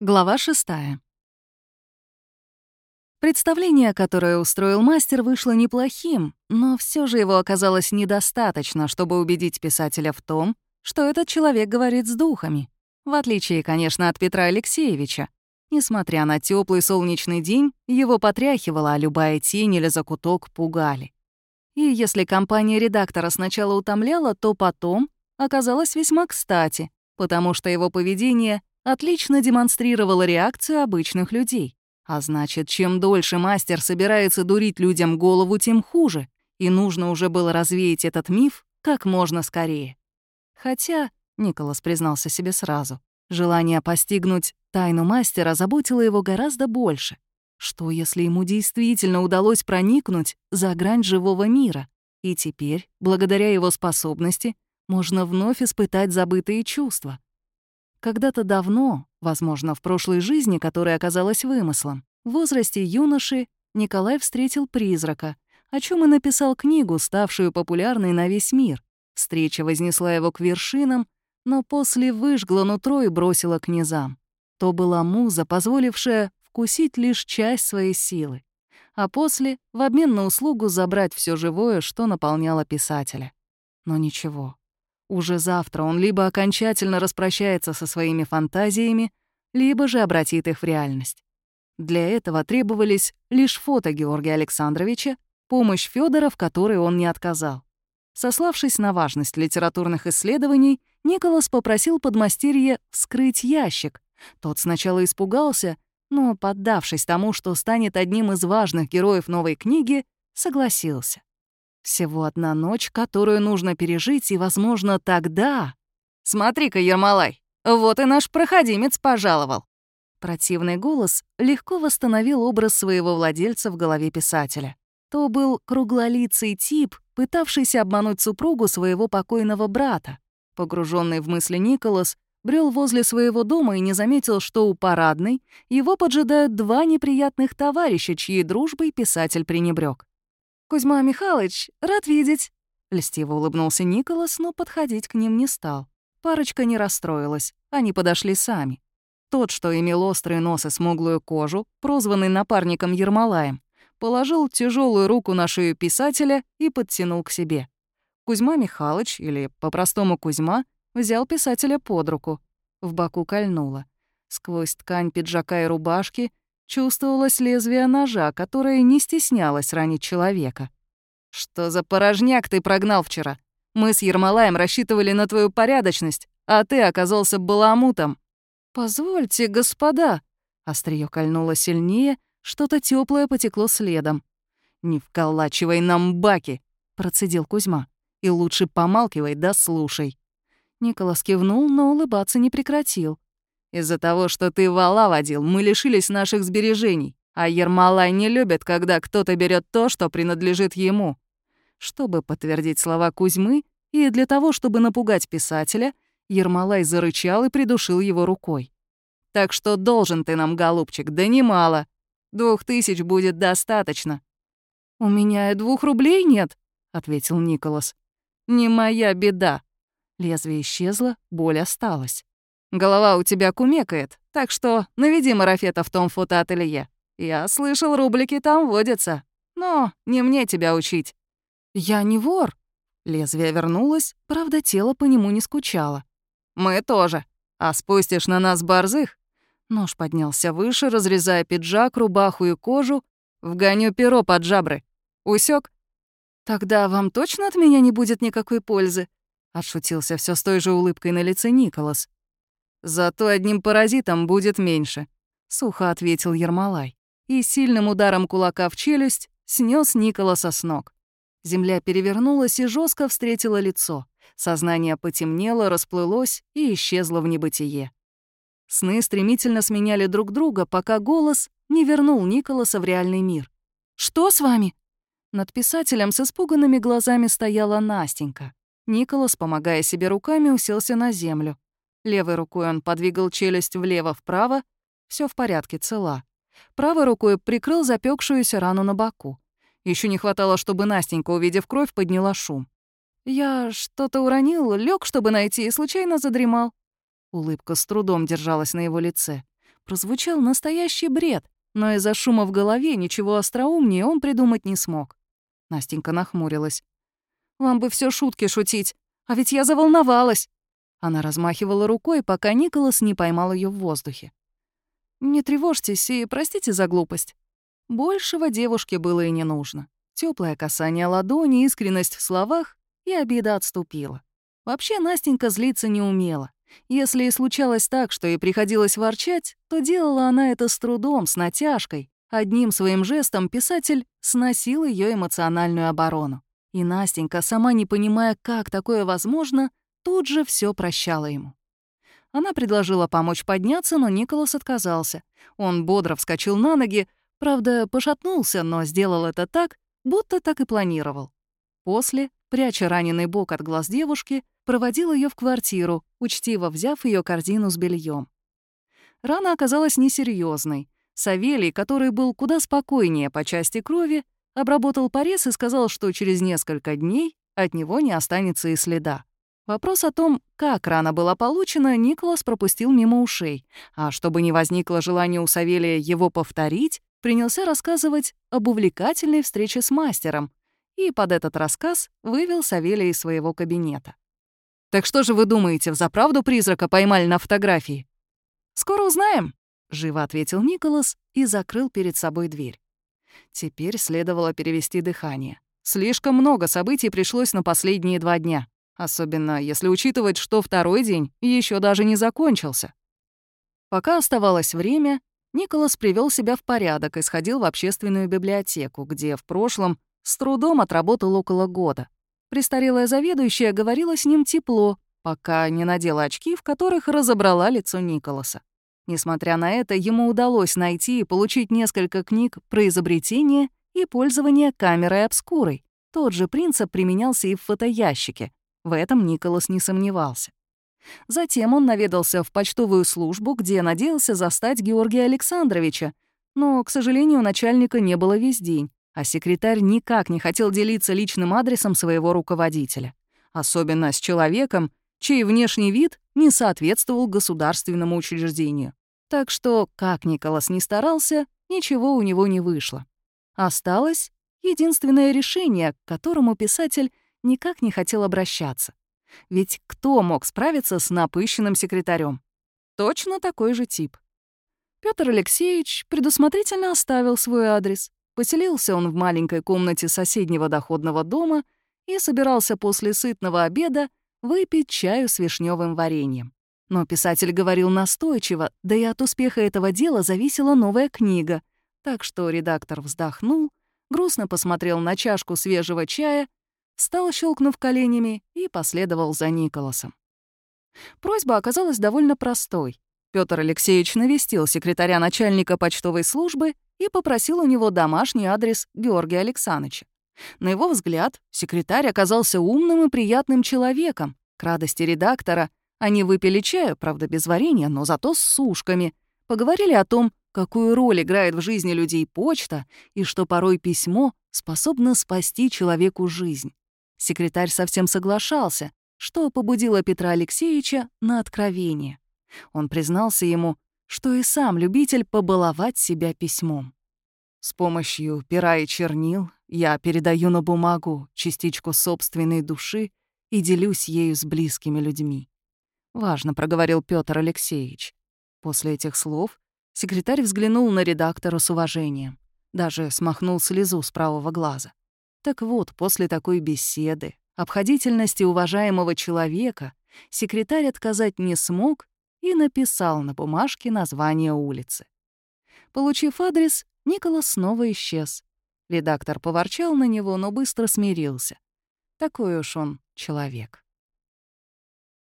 Глава шестая. Представление, которое устроил мастер, вышло неплохим, но все же его оказалось недостаточно, чтобы убедить писателя в том, что этот человек говорит с духами. В отличие, конечно, от Петра Алексеевича. Несмотря на теплый солнечный день, его потряхивало, а любая тень или закуток пугали. И если компания редактора сначала утомляла, то потом оказалось весьма кстати, потому что его поведение отлично демонстрировало реакцию обычных людей. А значит, чем дольше мастер собирается дурить людям голову, тем хуже, и нужно уже было развеять этот миф как можно скорее. Хотя, Николас признался себе сразу, желание постигнуть тайну мастера заботило его гораздо больше. Что, если ему действительно удалось проникнуть за грань живого мира, и теперь, благодаря его способности, можно вновь испытать забытые чувства? Когда-то давно, возможно, в прошлой жизни, которая оказалась вымыслом, в возрасте юноши Николай встретил призрака, о чем и написал книгу, ставшую популярной на весь мир. Встреча вознесла его к вершинам, но после выжгла нутро и бросила к низам. То была муза, позволившая вкусить лишь часть своей силы, а после — в обмен на услугу забрать все живое, что наполняло писателя. Но ничего, уже завтра он либо окончательно распрощается со своими фантазиями, либо же обратит их в реальность. Для этого требовались лишь фото Георгия Александровича, помощь Федора, в которой он не отказал. Сославшись на важность литературных исследований, Николас попросил подмастерье вскрыть ящик. Тот сначала испугался, но, поддавшись тому, что станет одним из важных героев новой книги, согласился. Всего одна ночь, которую нужно пережить, и, возможно, тогда... «Смотри-ка, Ермолай, вот и наш проходимец пожаловал!» Противный голос легко восстановил образ своего владельца в голове писателя. То был круглолицый тип, пытавшийся обмануть супругу своего покойного брата. Погруженный в мысли Николас брел возле своего дома и не заметил, что у парадной его поджидают два неприятных товарища, чьей дружбой писатель пренебрег. «Кузьма Михайлович, рад видеть!» Льстиво улыбнулся Николас, но подходить к ним не стал. Парочка не расстроилась, они подошли сами. Тот, что имел острый нос и смуглую кожу, прозванный напарником Ермолаем, положил тяжелую руку на шею писателя и подтянул к себе. Кузьма Михайлович, или по-простому Кузьма, взял писателя под руку. В боку кольнуло. Сквозь ткань пиджака и рубашки Чувствовалось лезвие ножа, которое не стеснялось ранить человека. «Что за порожняк ты прогнал вчера? Мы с Ермолаем рассчитывали на твою порядочность, а ты оказался баламутом». «Позвольте, господа». Остриё кольнуло сильнее, что-то теплое потекло следом. «Не вколачивай нам баки», — процедил Кузьма. «И лучше помалкивай да слушай». Николас кивнул, но улыбаться не прекратил. Из-за того, что ты вала водил, мы лишились наших сбережений, а Ермолай не любит, когда кто-то берет то, что принадлежит ему. Чтобы подтвердить слова Кузьмы и для того, чтобы напугать писателя, Ермолай зарычал и придушил его рукой. «Так что должен ты нам, голубчик, да немало. Двух тысяч будет достаточно». «У меня и двух рублей нет», — ответил Николас. «Не моя беда». Лезвие исчезло, боль осталась. Голова у тебя кумекает, так что наведи марафета в том фотоателье. Я слышал, рублики там водятся. Но не мне тебя учить». «Я не вор». Лезвие вернулось, правда, тело по нему не скучало. «Мы тоже. А спустишь на нас борзых?» Нож поднялся выше, разрезая пиджак, рубаху и кожу. «Вгоню перо под жабры. Усек? «Тогда вам точно от меня не будет никакой пользы?» Отшутился все с той же улыбкой на лице Николас. «Зато одним паразитом будет меньше», — сухо ответил Ермолай. И сильным ударом кулака в челюсть снес Николаса с ног. Земля перевернулась и жестко встретила лицо. Сознание потемнело, расплылось и исчезло в небытие. Сны стремительно сменяли друг друга, пока голос не вернул Николаса в реальный мир. «Что с вами?» Над писателем с испуганными глазами стояла Настенька. Николас, помогая себе руками, уселся на землю. Левой рукой он подвигал челюсть влево-вправо. Все в порядке, цела. Правой рукой прикрыл запекшуюся рану на боку. Еще не хватало, чтобы Настенька, увидев кровь, подняла шум. «Я что-то уронил, лег, чтобы найти, и случайно задремал». Улыбка с трудом держалась на его лице. прозвучал настоящий бред, но из-за шума в голове ничего остроумнее он придумать не смог. Настенька нахмурилась. «Вам бы все шутки шутить, а ведь я заволновалась!» Она размахивала рукой, пока Николас не поймал ее в воздухе. «Не тревожьтесь и простите за глупость». Большего девушке было и не нужно. Теплое касание ладони, искренность в словах, и обида отступила. Вообще Настенька злиться не умела. Если и случалось так, что ей приходилось ворчать, то делала она это с трудом, с натяжкой. Одним своим жестом писатель сносил ее эмоциональную оборону. И Настенька, сама не понимая, как такое возможно, тут же все прощала ему. Она предложила помочь подняться, но Николас отказался. Он бодро вскочил на ноги, правда, пошатнулся, но сделал это так, будто так и планировал. После, пряча раненый бок от глаз девушки, проводил ее в квартиру, учтиво взяв ее корзину с бельем. Рана оказалась несерьезной. Савелий, который был куда спокойнее по части крови, обработал порез и сказал, что через несколько дней от него не останется и следа. Вопрос о том, как рана была получена, Николас пропустил мимо ушей, а чтобы не возникло желания у Савелия его повторить, принялся рассказывать об увлекательной встрече с мастером и под этот рассказ вывел Савелия из своего кабинета. Так что же вы думаете, взаправду призрака поймали на фотографии? Скоро узнаем, живо ответил Николас и закрыл перед собой дверь. Теперь следовало перевести дыхание. Слишком много событий пришлось на последние два дня, особенно если учитывать, что второй день еще даже не закончился. Пока оставалось время, Николас привел себя в порядок и сходил в общественную библиотеку, где в прошлом с трудом отработал около года. Престарелая заведующая говорила с ним тепло, пока не надела очки, в которых разобрала лицо Николаса. Несмотря на это, ему удалось найти и получить несколько книг про изобретение и пользование камерой обскурой. Тот же принцип применялся и в фотоящике. В этом Николас не сомневался. Затем он наведался в почтовую службу, где надеялся застать Георгия Александровича, но, к сожалению, начальника не было весь день а секретарь никак не хотел делиться личным адресом своего руководителя. Особенно с человеком, чей внешний вид не соответствовал государственному учреждению. Так что, как Николас не старался, ничего у него не вышло. Осталось единственное решение, к которому писатель никак не хотел обращаться. Ведь кто мог справиться с напыщенным секретарем? Точно такой же тип. Петр Алексеевич предусмотрительно оставил свой адрес, Поселился он в маленькой комнате соседнего доходного дома и собирался после сытного обеда выпить чаю с вишневым вареньем. Но писатель говорил настойчиво, да и от успеха этого дела зависела новая книга, так что редактор вздохнул, грустно посмотрел на чашку свежего чая, встал, щелкнув коленями, и последовал за Николасом. Просьба оказалась довольно простой. Петр Алексеевич навестил секретаря начальника почтовой службы и попросил у него домашний адрес Георгия Александровича. На его взгляд, секретарь оказался умным и приятным человеком. К радости редактора они выпили чаю, правда, без варенья, но зато с сушками. Поговорили о том, какую роль играет в жизни людей почта и что порой письмо способно спасти человеку жизнь. Секретарь совсем соглашался, что побудило Петра Алексеевича на откровение. Он признался ему, что и сам любитель побаловать себя письмом. С помощью пера и чернил я передаю на бумагу частичку собственной души и делюсь ею с близкими людьми. Важно, проговорил Петр Алексеевич. После этих слов секретарь взглянул на редактора с уважением, даже смахнул слезу с правого глаза. Так вот, после такой беседы, обходительности уважаемого человека, секретарь отказать не смог и написал на бумажке название улицы. Получив адрес, Николас снова исчез. Редактор поворчал на него, но быстро смирился. Такой уж он человек.